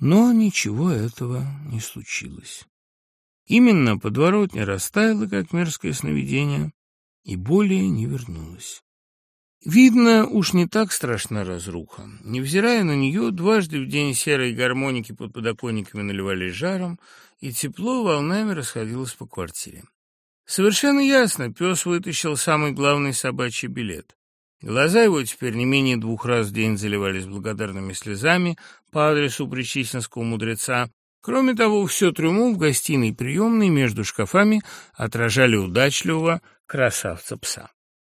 Но ничего этого не случилось. Именно подворотня растаяла, как мерзкое сновидение, и более не вернулась. Видно, уж не так страшна разруха. Невзирая на нее, дважды в день серые гармоники под подоконниками наливались жаром, и тепло волнами расходилось по квартире. Совершенно ясно, пес вытащил самый главный собачий билет. Глаза его теперь не менее двух раз в день заливались благодарными слезами по адресу причистинского мудреца. Кроме того, все трюмо в гостиной и приемной между шкафами отражали удачливого красавца-пса.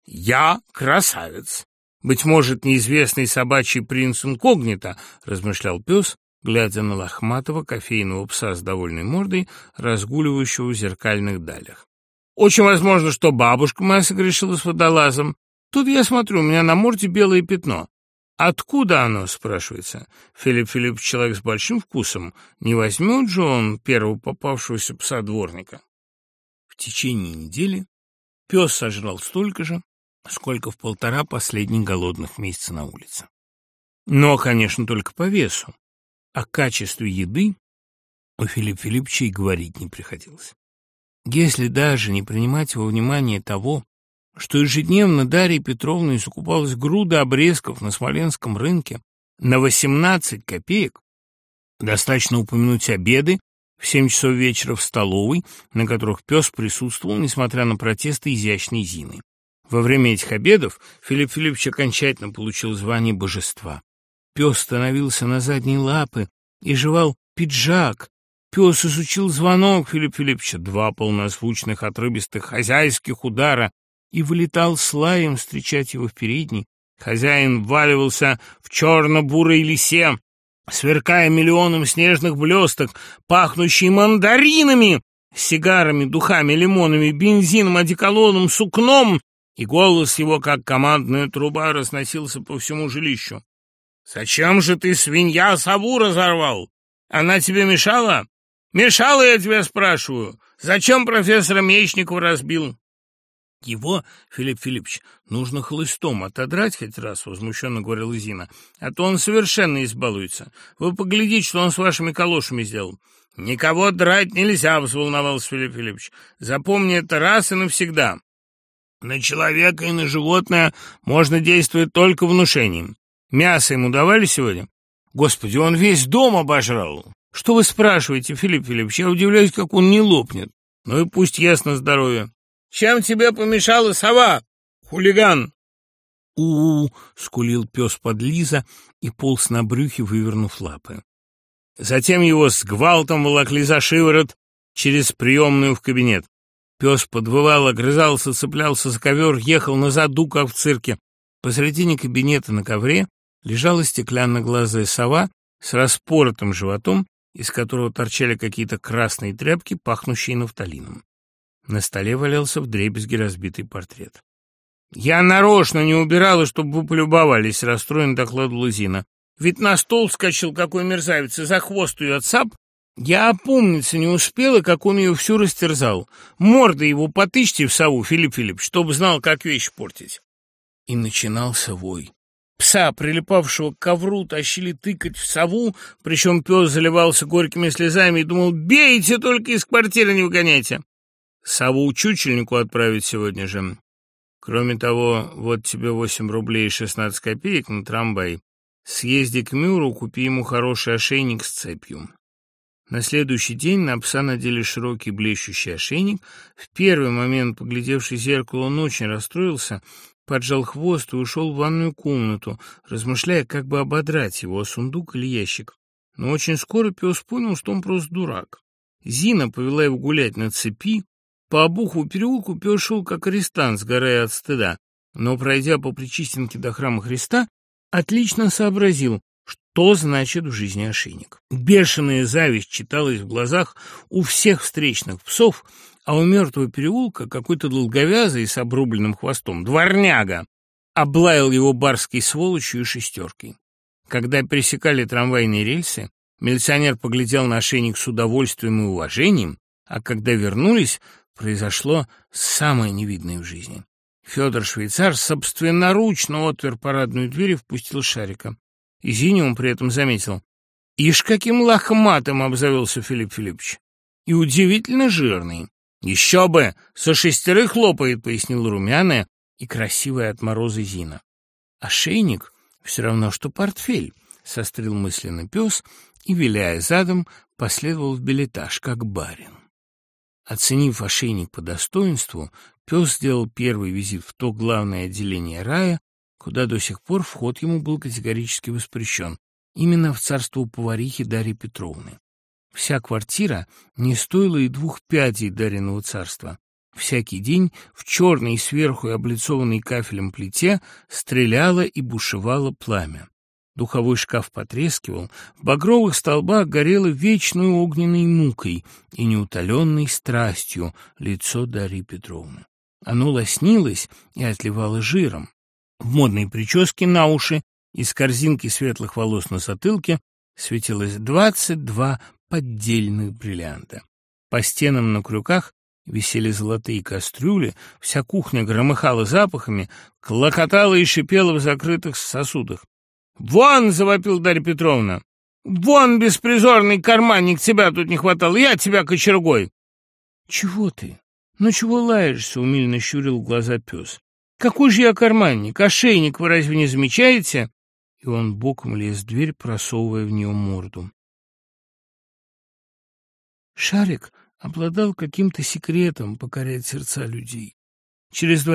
«Я красавец!» «Быть может, неизвестный собачий принц инкогнито», — размышлял пес, глядя на лохматого кофейного пса с довольной мордой, разгуливающего в зеркальных далях. «Очень возможно, что бабушка моя согрешила с водолазом. Тут я смотрю, у меня на морде белое пятно. Откуда оно, спрашивается? Филипп Филипп человек с большим вкусом. Не возьмет же он первого попавшегося пса дворника? В течение недели пес сожрал столько же, сколько в полтора последних голодных месяца на улице. Но, конечно, только по весу. О а качестве еды у Филипп Филипповича и говорить не приходилось. Если даже не принимать во внимание того, что ежедневно Дарья Петровна искупалась груда обрезков на Смоленском рынке на 18 копеек, достаточно упомянуть обеды в 7 часов вечера в столовой, на которых пес присутствовал, несмотря на протесты изящной Зины. Во время этих обедов Филипп Филиппович окончательно получил звание божества. Пес становился на задние лапы и жевал пиджак, Пес изучил звонок Филипп Филипповича, два полнозвучных отрыбистых хозяйских удара и вылетал слаем встречать его в передней. Хозяин валивался в черно-бурой лисе, сверкая миллионом снежных блесток, пахнущий мандаринами, сигарами, духами, лимонами, бензином, одеколоном, сукном, и голос его, как командная труба, разносился по всему жилищу. «Зачем же ты, свинья, сову разорвал? Она тебе мешала? Мешала, я тебя спрашиваю. Зачем профессора Мечникова разбил? «Его, Филипп Филиппович, нужно хлыстом отодрать хоть раз», — возмущенно говорила Зина. «А то он совершенно избалуется. Вы поглядите, что он с вашими калошами сделал». «Никого драть нельзя», — взволновался Филипп Филиппович. «Запомни это раз и навсегда. На человека и на животное можно действовать только внушением. Мясо ему давали сегодня?» «Господи, он весь дом обожрал!» «Что вы спрашиваете, Филипп Филиппович? Я удивляюсь, как он не лопнет. Ну и пусть ясно здоровье». Чем тебе помешала сова, хулиган?» «У-у-у!» — скулил пес под Лиза и полз на брюхе, вывернув лапы. Затем его с гвалтом волокли за шиворот через приемную в кабинет. Пес подвывал, огрызался, цеплялся за ковер, ехал на заду, как в цирке. Посредине кабинета на ковре лежала стеклянно-глазая сова с распоротым животом, из которого торчали какие-то красные тряпки, пахнущие нафталином. На столе валялся вдребезги разбитый портрет. «Я нарочно не убирала, чтобы вы полюбовались», — расстроенно докладывала Зина. «Ведь на стол скачал какой мерзавец, и за хвост ее отцап. Я опомниться не успела, как он ее всю растерзал. Морда его потычьте в сову, Филипп Филипп, чтобы знал, как вещь портить». И начинался вой. Пса, прилипавшего к ковру, тащили тыкать в сову, причем пес заливался горькими Саву Чучельнику отправить сегодня же. Кроме того, вот тебе 8 рублей и 16 копеек на трамвай. Съезди к Мюру, купи ему хороший ошейник с цепью. На следующий день на пса надели широкий блещущий ошейник. В первый момент, поглядевший в зеркало, он очень расстроился, поджал хвост и ушел в ванную комнату, размышляя, как бы ободрать его, сундук или ящик. Но очень скоро пес понял, что он просто дурак. Зина повела его гулять на цепи, по обуху переулку пес шел как арестант, сгорая от стыда, но, пройдя по причистенке до храма Христа, отлично сообразил, что значит в жизни ошейник. Бешеная зависть читалась в глазах у всех встречных псов, а у мертвого переулка какой-то долговязый с обрубленным хвостом дворняга облаял его барской сволочью и шестеркой. Когда пересекали трамвайные рельсы, милиционер поглядел на ошейник с удовольствием и уважением, а когда вернулись, произошло самое невидное в жизни. Федор Швейцар собственноручно отвер парадную дверь и впустил Шарика. И Зиниум при этом заметил. «Ишь, каким лохматым!» — обзавелся Филипп Филиппович. «И удивительно жирный. Еще бы! Со шестерых лопает!» — пояснил румяная и красивая от мороза Зина. «А шейник все равно, что портфель», — сострил мысленно пес и, виляя задом, последовал в билетаж, как барин. Оценив ошейник по достоинству, пес сделал первый визит в то главное отделение рая, куда до сих пор вход ему был категорически воспрещен, именно в царство поварихи Дарьи Петровны. Вся квартира не стоила и двух пядей даренного царства. Всякий день в черной сверху и облицованной кафелем плите стреляло и бушевало пламя. Духовой шкаф потрескивал, в багровых столбах горело вечной огненной мукой и неутоленной страстью лицо Дарьи Петровны. Оно лоснилось и отливало жиром. В модной прическе на уши из корзинки светлых волос на затылке светилось двадцать два поддельных бриллианта. По стенам на крюках висели золотые кастрюли, вся кухня громыхала запахами, клокотала и шипела в закрытых сосудах. «Вон!» — завопил Дарья Петровна. «Вон, беспризорный карманник, тебя тут не хватало, я тебя кочергой!» «Чего ты? Ну чего лаешься?» — умильно щурил глаза пес. «Какой же я карманник? Ошейник вы разве не замечаете?» И он боком лез в дверь, просовывая в нее морду. Шарик обладал каким-то секретом покорять сердца людей. Через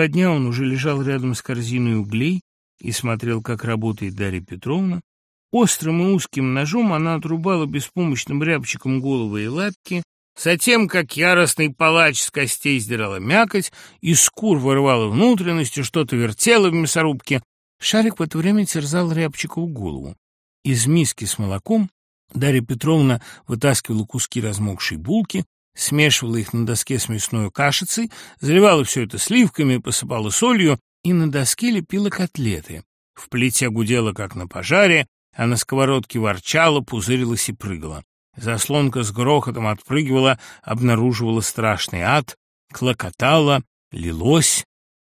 и смотрел, как работает Дарья Петровна, острым и узким ножом она отрубала беспомощным рябчиком головы и лапки, затем, как яростный палач с костей сдирала мякоть, и скур вырвала внутренности, что-то вертела в мясорубке. Шарик в это время терзал рябчикову голову. Из миски с молоком Дарья Петровна вытаскивала куски размокшей булки, смешивала их на доске с мясной кашицей, заливала все это сливками, посыпала солью и на доске лепила котлеты. В плите гудело, как на пожаре, а на сковородке ворчало, пузырилось и прыгало. Заслонка с грохотом отпрыгивала, обнаруживала страшный ад, клокотала, лилось.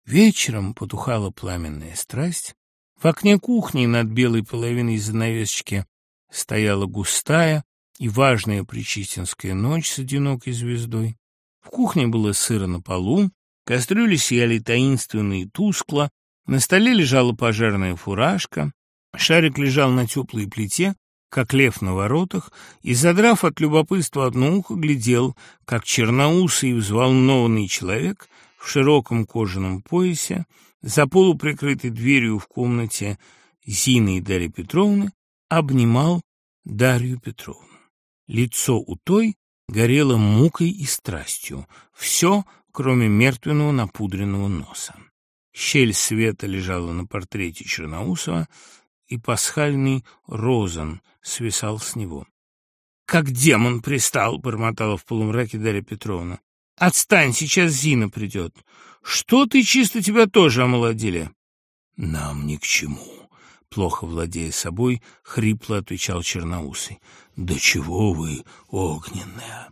Вечером потухала пламенная страсть. В окне кухни над белой половиной занавесочки стояла густая и важная причистинская ночь с одинокой звездой. В кухне было сыро на полу, Кастрюли сияли таинственно и тускло, на столе лежала пожарная фуражка, шарик лежал на теплой плите, как лев на воротах, и, задрав от любопытства одно ухо, глядел, как черноусый и взволнованный человек в широком кожаном поясе за полуприкрытой дверью в комнате Зины и Дарьи Петровны обнимал Дарью Петровну. Лицо у той горело мукой и страстью. Все кроме мертвенного напудренного носа. Щель света лежала на портрете Черноусова, и пасхальный розан свисал с него. — Как демон пристал! — бормотала в полумраке Дарья Петровна. — Отстань, сейчас Зина придет. Что ты, чисто тебя тоже омолодили? — Нам ни к чему. Плохо владея собой, хрипло отвечал Черноусый. — Да чего вы, огненная!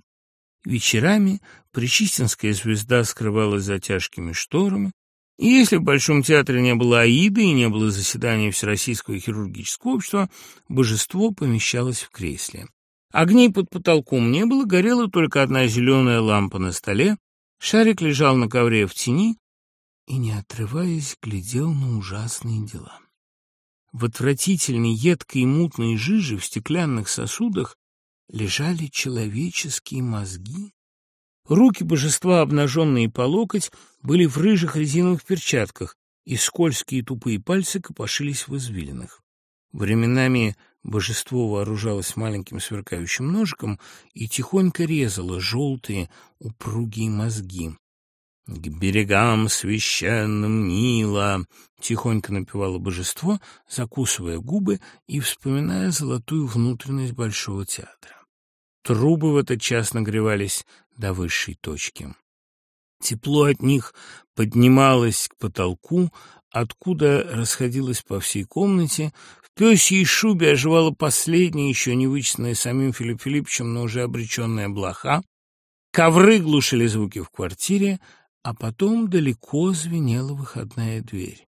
Вечерами Причистинская звезда скрывалась за тяжкими шторами, и если в Большом театре не было Аиды и не было заседания Всероссийского хирургического общества, божество помещалось в кресле. Огней под потолком не было, горела только одна зеленая лампа на столе, шарик лежал на ковре в тени и, не отрываясь, глядел на ужасные дела. В отвратительной, едкой и мутной жиже в стеклянных сосудах лежали человеческие мозги, Руки божества, обнаженные по локоть, были в рыжих резиновых перчатках, и скользкие тупые пальцы копошились в извилинах. Временами божество вооружалось маленьким сверкающим ножиком и тихонько резало желтые упругие мозги. «К берегам священным Нила!» — тихонько напевало божество, закусывая губы и вспоминая золотую внутренность Большого театра. Трубы в этот час нагревались до высшей точки. Тепло от них поднималось к потолку, откуда расходилось по всей комнате. В пёсьей шубе оживала последняя, ещё не вычисленная самим Филипп Филипповичем, но уже обречённая блоха. Ковры глушили звуки в квартире, а потом далеко звенела выходная дверь.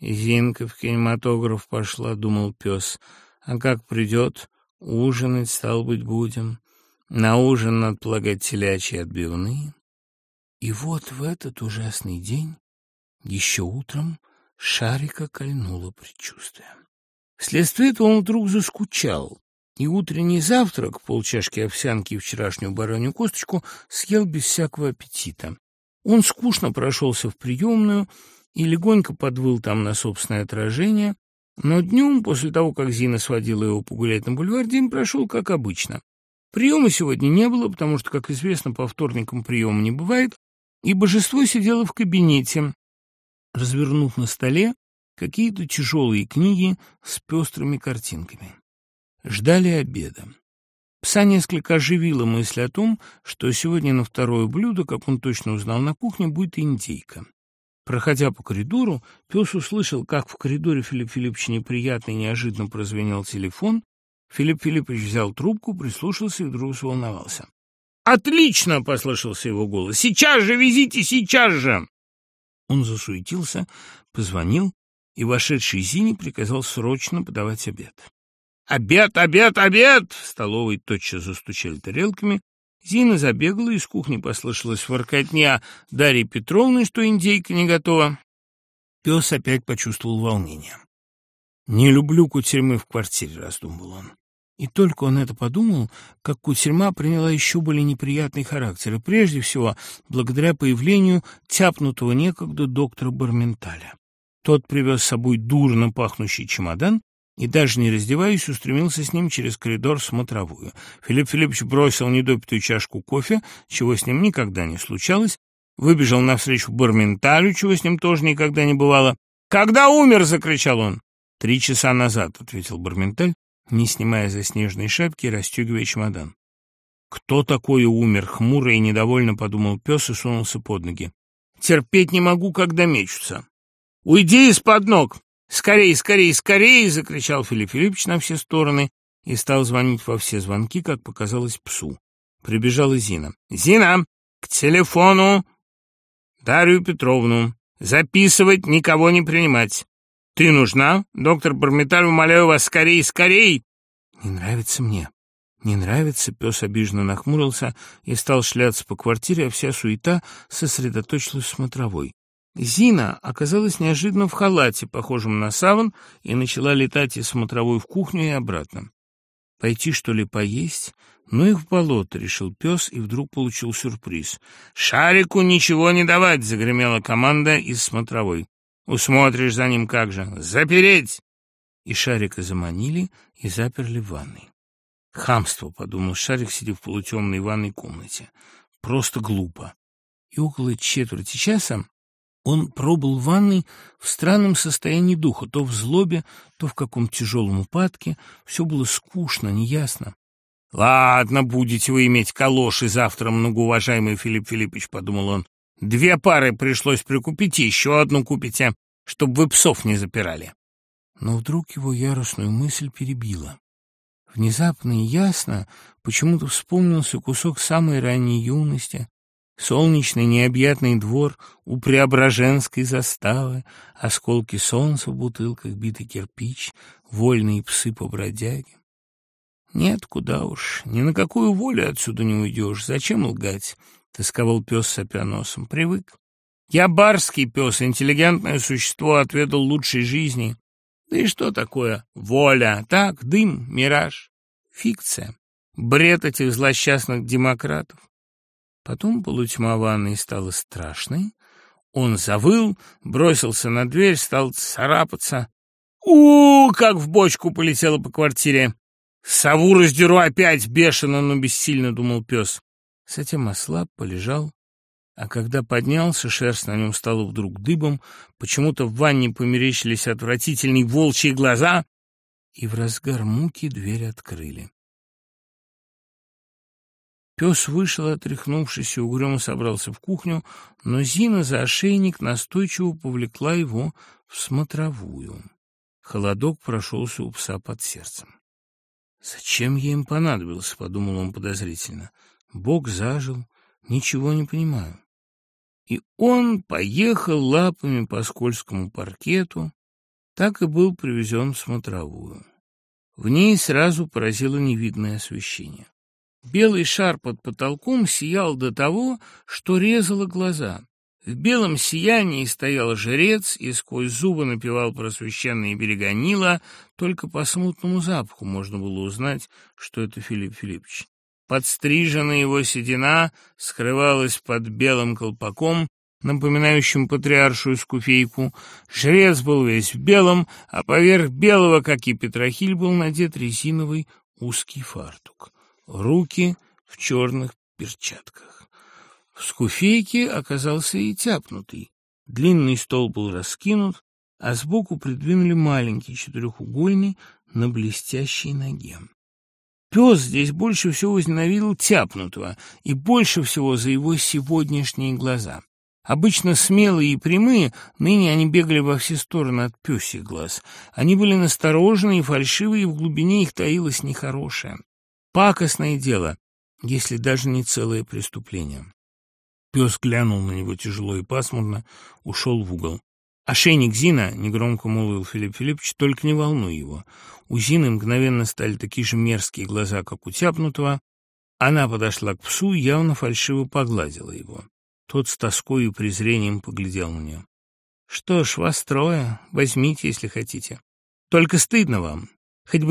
«Зинка в кинематограф пошла», — думал пёс, — «а как придет, Ужинать, стал быть, будем. На ужин надо полагать телячьи отбивные. И вот в этот ужасный день, еще утром, Шарика кольнуло предчувствие. Вследствие этого он вдруг заскучал, и утренний завтрак, полчашки овсянки и вчерашнюю баранью косточку, съел без всякого аппетита. Он скучно прошелся в приемную и легонько подвыл там на собственное отражение, Но днем, после того, как Зина сводила его погулять на бульваре, Дим прошел как обычно. Приема сегодня не было, потому что, как известно, по вторникам приема не бывает, и божество сидело в кабинете, развернув на столе какие-то тяжелые книги с пестрыми картинками. Ждали обеда. Пса несколько оживила мысль о том, что сегодня на второе блюдо, как он точно узнал на кухне, будет индейка. Проходя по коридору, пес услышал, как в коридоре Филипп Филиппович неприятно и неожиданно прозвенел телефон. Филипп Филиппович взял трубку, прислушался и вдруг заволновался. «Отлично!» — послышался его голос. «Сейчас же везите, сейчас же!» Он засуетился, позвонил, и вошедший Зини приказал срочно подавать обед. «Обед, обед, обед!» В столовой тотчас застучали тарелками, Зина забегала, из кухни послышалась воркотня Дарьи Петровны, что индейка не готова. Пес опять почувствовал волнение. «Не люблю кутерьмы в квартире», — раздумывал он. И только он это подумал, как кутерьма приняла еще более неприятный характер, и прежде всего благодаря появлению тяпнутого некогда доктора Барменталя. Тот привез с собой дурно пахнущий чемодан и, даже не раздеваясь, устремился с ним через коридор в смотровую. Филипп Филиппович бросил недопитую чашку кофе, чего с ним никогда не случалось, выбежал навстречу Барменталю, чего с ним тоже никогда не бывало. «Когда умер?» — закричал он. «Три часа назад», — ответил Барменталь, не снимая заснеженной шапки и расстегивая чемодан. «Кто такой умер?» — хмуро и недовольно подумал пес и сунулся под ноги. «Терпеть не могу, когда мечутся». «Уйди из-под ног!» «Скорей, скорей, скорей!» — закричал Филипп Филиппович на все стороны и стал звонить во все звонки, как показалось псу. Прибежала Зина. «Зина, к телефону!» «Дарью Петровну, записывать, никого не принимать!» «Ты нужна? Доктор Бармиталь, умоляю вас, скорей, скорей!» «Не нравится мне. Не нравится». Пес обиженно нахмурился и стал шляться по квартире, а вся суета сосредоточилась в смотровой. Зина оказалась неожиданно в халате, похожем на саван, и начала летать из смотровой в кухню и обратно. «Пойти, что ли, поесть?» «Ну и в болото», — решил пес, и вдруг получил сюрприз. «Шарику ничего не давать!» — загремела команда из смотровой. «Усмотришь за ним как же! Запереть!» И Шарика заманили и заперли в ванной. «Хамство», — подумал Шарик, сидя в полутемной ванной комнате. «Просто глупо». И около четверти часа он пробыл в ванной в странном состоянии духа, то в злобе, то в каком-то тяжелом упадке. Все было скучно, неясно. «Ладно, будете вы иметь калоши завтра, многоуважаемый Филипп Филиппович», — подумал он. «Две пары пришлось прикупить, еще одну купите, чтобы вы псов не запирали». Но вдруг его яростную мысль перебила. Внезапно и ясно почему-то вспомнился кусок самой ранней юности, Солнечный необъятный двор, у Преображенской заставы, осколки солнца в бутылках, битый кирпич, вольные псы по бродяге. Нет, куда уж, ни на какую волю отсюда не уйдешь, зачем лгать, — тосковал пес с носом, привык. Я барский пес, интеллигентное существо, отведал лучшей жизни. Да и что такое воля? Так, дым, мираж, фикция, бред этих злосчастных демократов. Потом полутьма ванной стала страшной. Он завыл, бросился на дверь, стал царапаться. у, -у как в бочку полетела по квартире. «Сову раздеру опять!» — бешено, но бессильно думал пес. Затем ослаб, полежал, а когда поднялся, шерсть на нем стала вдруг дыбом, почему-то в ванне померещились отвратительные волчьи глаза, и в разгар муки дверь открыли. Пес вышел, отряхнувшись, и угрюмо собрался в кухню, но Зина за ошейник настойчиво повлекла его в смотровую. Холодок прошелся у пса под сердцем. «Зачем я им понадобился?» — подумал он подозрительно. «Бог зажил, ничего не понимаю». И он поехал лапами по скользкому паркету, так и был привезен в смотровую. В ней сразу поразило невидное освещение. Белый шар под потолком сиял до того, что резало глаза. В белом сиянии стоял жрец и сквозь зубы напевал про священные берега Нила, только по смутному запаху можно было узнать, что это Филипп Филиппович. Подстриженная его седина скрывалась под белым колпаком, напоминающим патриаршую скуфейку. Жрец был весь в белом, а поверх белого, как и Петрохиль, был надет резиновый узкий фартук. руки в черных перчатках. В скуфейке оказался и тяпнутый. Длинный стол был раскинут, а сбоку придвинули маленький четырехугольный на блестящей ноге. Пес здесь больше всего возненавидел тяпнутого и больше всего за его сегодняшние глаза. Обычно смелые и прямые, ныне они бегали во все стороны от пёсих глаз. Они были насторожены и фальшивы, и в глубине их таилось нехорошее. Пакостное дело, если даже не целое преступление. Пес глянул на него тяжело и пасмурно, ушел в угол. «Ошейник Зина», — негромко молвил Филипп Филиппович, — «только не волнуй его». У Зины мгновенно стали такие же мерзкие глаза, как у тяпнутого. Она подошла к псу и явно фальшиво погладила его. Тот с тоской и презрением поглядел на нее. «Что ж, вас трое. Возьмите, если хотите. Только стыдно вам. Хоть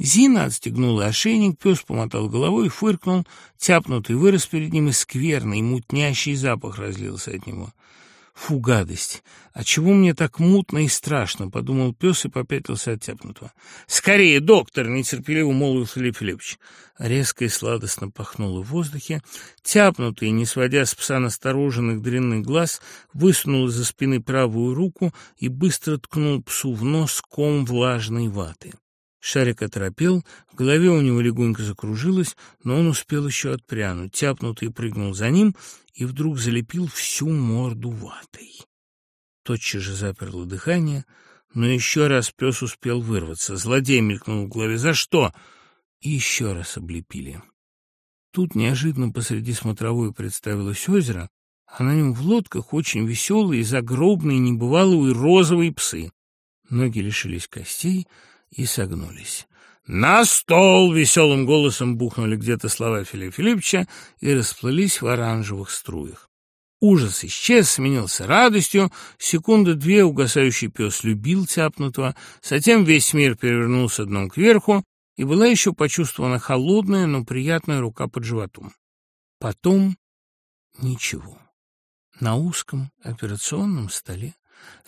Зина отстегнула ошейник, пес помотал головой, фыркнул, тяпнутый вырос перед ним и скверный, мутнящий запах разлился от него. «Фу, гадость! А чего мне так мутно и страшно?» — подумал пес и попятился от тяпнутого. «Скорее, доктор!» — нетерпеливо молвил Филипп Филиппович. Резко и сладостно пахнуло в воздухе. Тяпнутый, не сводя с пса настороженных дрянных глаз, высунул из-за спины правую руку и быстро ткнул псу в нос ком влажной ваты. Шарик оторопел, в голове у него легонько закружилось, но он успел еще отпрянуть. Тяпнутый прыгнул за ним и вдруг залепил всю морду ватой. Тотчас же заперло дыхание, но еще раз пес успел вырваться. Злодей мелькнул в голове. «За что?» И еще раз облепили. Тут неожиданно посреди смотровой представилось озеро, а на нем в лодках очень веселые, загробные, небывалые розовые псы. Ноги лишились костей — и согнулись. «На стол!» — веселым голосом бухнули где-то слова Филиппа Филипповича и расплылись в оранжевых струях. Ужас исчез, сменился радостью. Секунды две угасающий пес любил тяпнутого. Затем весь мир перевернулся дном кверху, и была еще почувствована холодная, но приятная рука под животом. Потом ничего. На узком операционном столе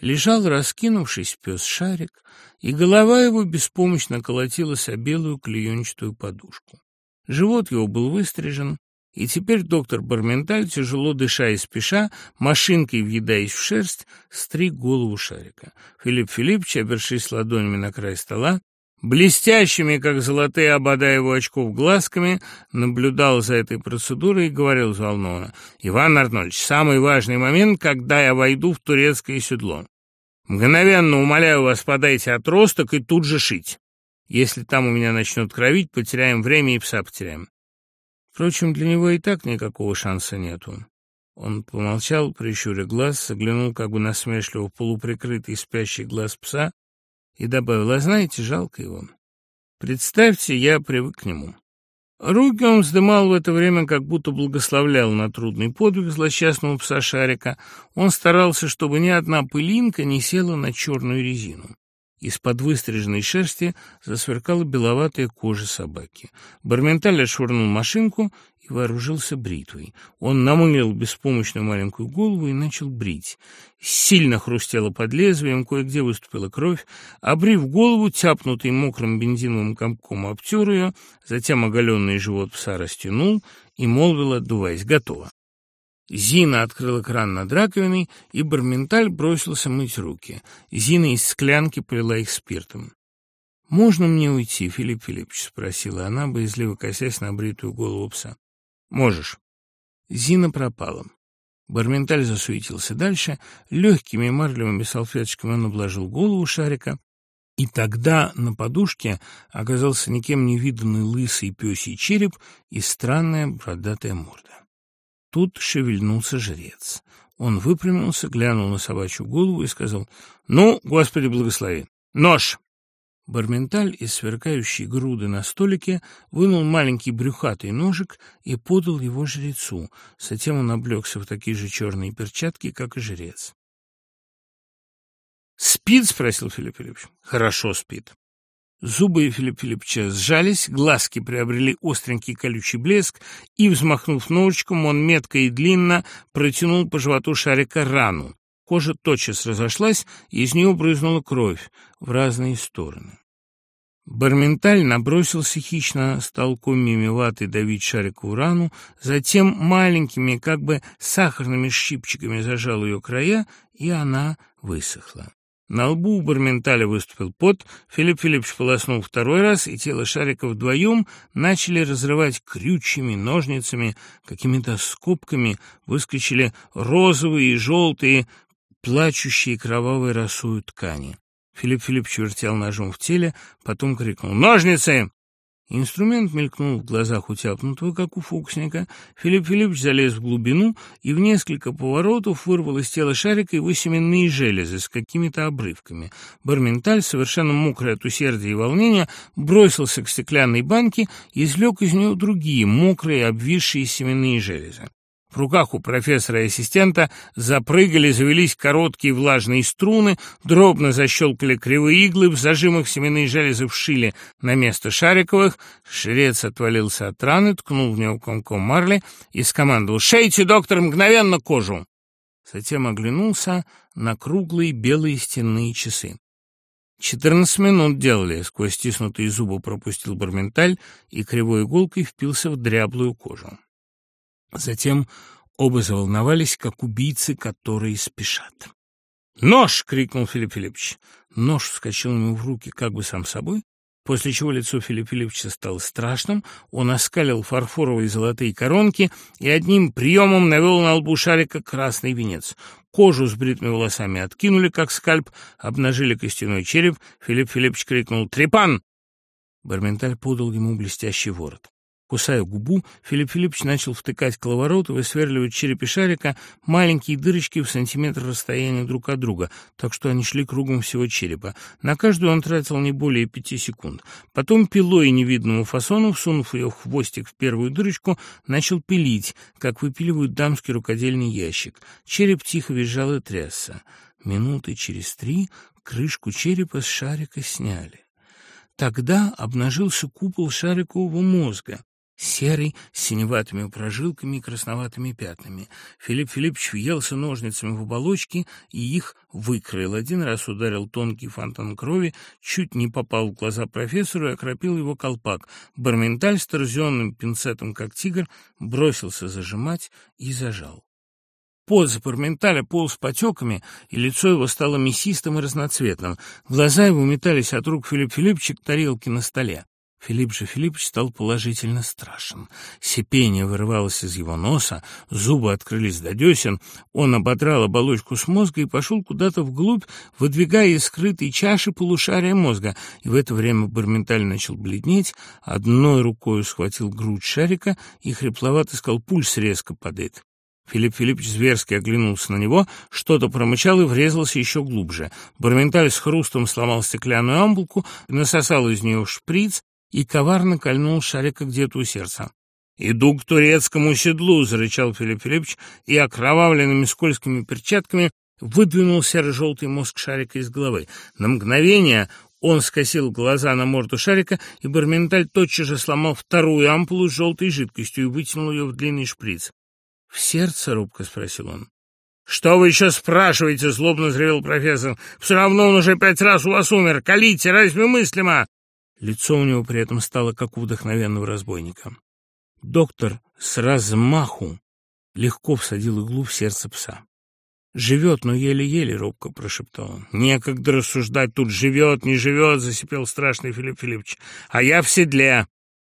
лежал, раскинувшись, пес-шарик, и голова его беспомощно колотилась о белую клеенчатую подушку. Живот его был выстрижен, и теперь доктор Барменталь, тяжело дыша и спеша, машинкой въедаясь в шерсть, стриг голову шарика. Филипп Филиппович, опершись ладонями на край стола, блестящими, как золотые обода его очков, глазками, наблюдал за этой процедурой и говорил взволнованно. «Иван Арнольдович, самый важный момент, когда я войду в турецкое седло. Мгновенно, умоляю вас, подайте отросток и тут же шить. Если там у меня начнет кровить, потеряем время и пса потеряем». Впрочем, для него и так никакого шанса нету. Он помолчал, прищуря глаз, заглянул как и добавила, знаете, жалко его. Представьте, я привык к нему. Руки он вздымал в это время, как будто благословлял на трудный подвиг злосчастного пса Шарика. Он старался, чтобы ни одна пылинка не села на черную резину. Из-под выстриженной шерсти засверкала беловатая кожа собаки. Барменталь отшвырнул машинку вооружился бритвой. Он намылил беспомощную маленькую голову и начал брить. Сильно хрустело под лезвием, кое-где выступила кровь. Обрив голову, тяпнутый мокрым бензиновым комком обтер ее, затем оголенный живот пса растянул и молвил, отдуваясь, «Готово». Зина открыла кран над раковиной, и Барменталь бросился мыть руки. Зина из склянки полила их спиртом. «Можно мне уйти, Филипп Филиппович?» — спросила она, боязливо косясь на бритую голову пса. Можешь. Зина пропала. Барменталь засуетился дальше, легкими марлевыми салфеточками он обложил голову шарика, и тогда на подушке оказался никем не виданный лысый пёсий череп и странная бородатая морда. Тут шевельнулся жрец. Он выпрямился, глянул на собачью голову и сказал «Ну, Господи, благослови! Нож!» Барменталь из сверкающей груды на столике вынул маленький брюхатый ножик и подал его жрецу. Затем он облегся в такие же черные перчатки, как и жрец. «Спит?» — спросил Филипп Филиппович. «Хорошо спит». Зубы Филипп Филипповича сжались, глазки приобрели остренький колючий блеск, и, взмахнув ножичком, он метко и длинно протянул по животу шарика рану. Кожа тотчас разошлась, и из нее брызнула кровь в разные стороны. Барменталь набросился хищно, с толкуми мелатой давить шарик урану, затем маленькими, как бы сахарными щипчиками зажал ее края, и она высохла. На лбу у Барменталя выступил пот, Филипп Филиппович полоснул второй раз, и тело шарика вдвоем начали разрывать крючьями, ножницами, какими-то скобками, выскочили розовые и желтые, плачущие кровавой росою ткани. Филипп Филиппович вертел ножом в теле, потом крикнул «Ножницы!» Инструмент мелькнул в глазах утяпнутого, как у фокусника. Филипп Филиппович залез в глубину, и в несколько поворотов вырвал из тела шарика его семенные железы с какими-то обрывками. Барменталь, совершенно мокрый от усердия и волнения, бросился к стеклянной банке и извлек из нее другие, мокрые, обвисшие семенные железы. В руках у профессора и ассистента запрыгали, завелись короткие влажные струны, дробно защелкали кривые иглы, в зажимах семенные железы вшили на место шариковых. Шрец отвалился от раны, ткнул в него комком марли и скомандовал «Шейте, доктор, мгновенно кожу!» Затем оглянулся на круглые белые стенные часы. Четырнадцать минут делали, сквозь стиснутые Затем оба заволновались, как убийцы, которые спешат. «Нож!» — крикнул Филипп Филиппович. Нож вскочил ему в руки как бы сам собой, после чего лицо Филиппа Филипповича стало страшным, он оскалил фарфоровые золотые коронки и одним приемом навел на лбу шарика красный венец. Кожу с бритыми волосами откинули, как скальп, обнажили костяной череп. Филипп Филиппович крикнул «Трепан!» Барменталь подал ему блестящий ворот. Кусая губу, Филипп Филиппович начал втыкать коловорот и высверливать черепи шарика маленькие дырочки в сантиметр расстояния друг от друга, так что они шли кругом всего черепа. На каждую он тратил не более пяти секунд. Потом пилой невидного фасона, всунув ее в хвостик в первую дырочку, начал пилить, как выпиливают дамский рукодельный ящик. Череп тихо визжал и трясся. Минуты через три крышку черепа с шарика сняли. Тогда обнажился купол шарикового мозга, серый, с синеватыми прожилками и красноватыми пятнами. Филипп Филиппович въелся ножницами в оболочки и их выкроил. Один раз ударил тонкий фонтан крови, чуть не попал в глаза профессору и окропил его колпак. Барменталь с торзионным пинцетом, как тигр, бросился зажимать и зажал. Пот за парменталя полз потеками, и лицо его стало мясистым и разноцветным. Глаза его метались от рук Филипп Филиппчик тарелки на столе. Филипп же Филиппович стал положительно страшен. Сипение вырывалось из его носа, зубы открылись до десен, он ободрал оболочку с мозга и пошел куда-то вглубь, выдвигая из скрытой чаши полушария мозга. И в это время Барменталь начал бледнеть, одной рукой схватил грудь шарика и хрипловато сказал «пульс резко падает». Филипп Филиппович зверски оглянулся на него, что-то промычал и врезался еще глубже. Барменталь с хрустом сломал стеклянную амбулку, насосал из нее шприц, и коварно кольнул Шарика где-то у сердца. «Иду к турецкому седлу!» — зарычал Филипп Филиппович, и окровавленными скользкими перчатками выдвинул серо-желтый мозг шарика из головы. На мгновение он скосил глаза на морду шарика, и Барменталь тотчас же сломал вторую ампулу с желтой жидкостью и вытянул ее в длинный шприц. «В сердце?» — робко спросил он. «Что вы еще спрашиваете?» — злобно зревел профессор. «Все равно он уже пять раз у вас умер. Калите, разве мыслимо? Лицо у него при этом стало как у вдохновенного разбойника. Доктор с размаху легко всадил иглу в сердце пса. «Живет, но еле-еле», — робко прошептал он. «Некогда рассуждать, тут живет, не живет», — засипел страшный Филипп Филиппович. «А я в седле.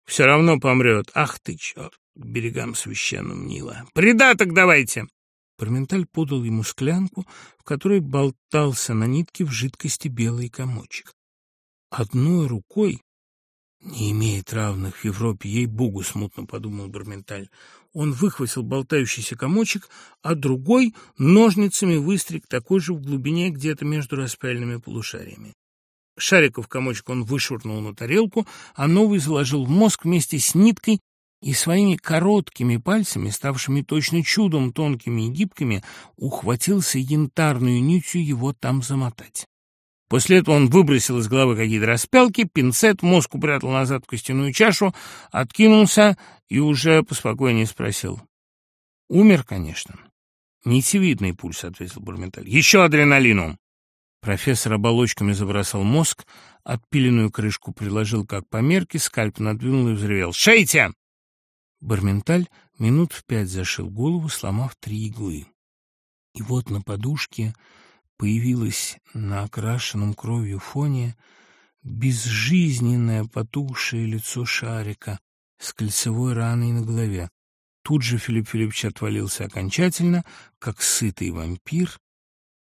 Все равно помрет. Ах ты, черт, к берегам священным Нила. Придаток давайте!» Парменталь подал ему склянку, в которой болтался на нитке в жидкости белый комочек одной рукой «Не имеет равных в Европе, ей-богу!» — смутно подумал Барменталь. Он выхватил болтающийся комочек, а другой ножницами выстриг такой же в глубине где-то между распяльными полушариями. Шариков комочек он вышвырнул на тарелку, а новый заложил в мозг вместе с ниткой и своими короткими пальцами, ставшими точно чудом тонкими и гибкими, ухватился янтарную нитью его там замотать. После этого он выбросил из головы какие-то распялки, пинцет, мозг упрятал назад в костяную чашу, откинулся и уже поспокойнее спросил. «Умер, конечно». «Нитевидный пульс», — ответил Бурменталь. «Еще адреналину!» Профессор оболочками забросал мозг, отпиленную крышку приложил как померки, скальп надвинул и взревел. «Шейте!» Барменталь минут в пять зашил голову, сломав три иглы. И вот на подушке появилась на окрашенном кровью фоне безжизненное потухшее лицо шарика с кольцевой раной на голове. Тут же Филипп Филиппович отвалился окончательно, как сытый вампир,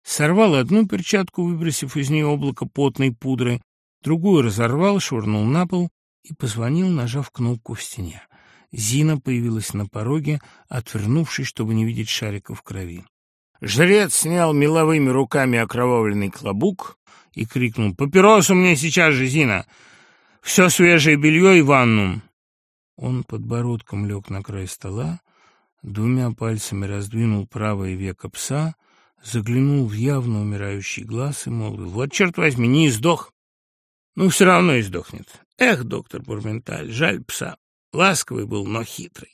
сорвал одну перчатку, выбросив из нее облако потной пудры, другую разорвал, швырнул на пол и позвонил, нажав кнопку в стене. Зина появилась на пороге, отвернувшись, чтобы не видеть шарика в крови. Жрец снял меловыми руками окровавленный клобук и крикнул "Папиросу мне сейчас же, Зина! Все свежее белье и ванну!» Он подбородком лег на край стола, двумя пальцами раздвинул правое веко пса, заглянул в явно умирающий глаз и молвил «Вот, черт возьми, не издох!» «Ну, все равно издохнет!» «Эх, доктор Бурменталь, жаль пса! Ласковый был, но хитрый!»